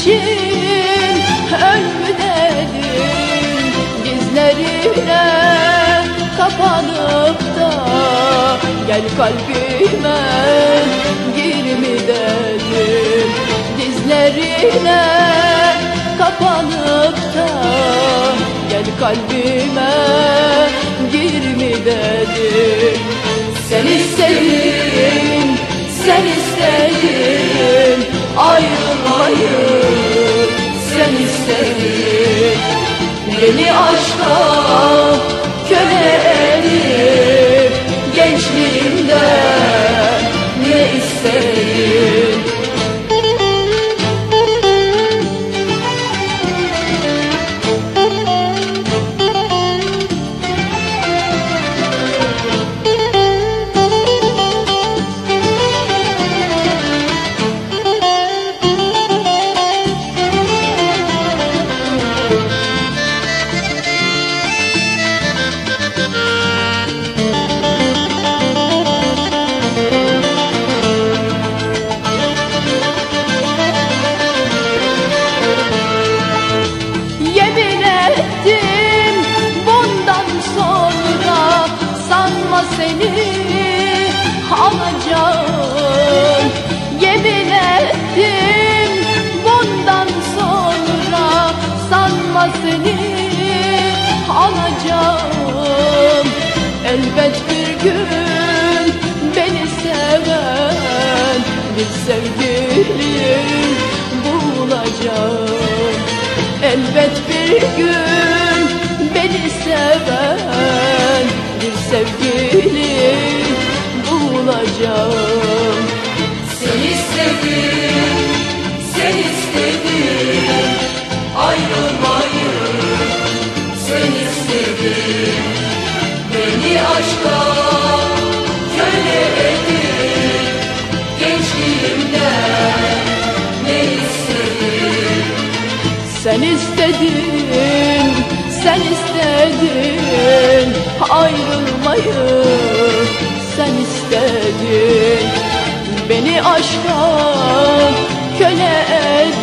için ölme dedim Dizlerine kapanıp da Gel kalbime girme Dizlerine kapanıp da Gel kalbime Beni aşka köle edip Gençliğimde ne istedin seni alacağım. Yemin ettim bundan sonra sanma seni alacağım. Elbet bir gün beni seven bir sevgilim bulacağım. Elbet bir gün aşka köle edip Gençliğimden. Ne istedin? Sen istedin, sen istedin ayrılmayı sen istedin. Beni aşka köle edip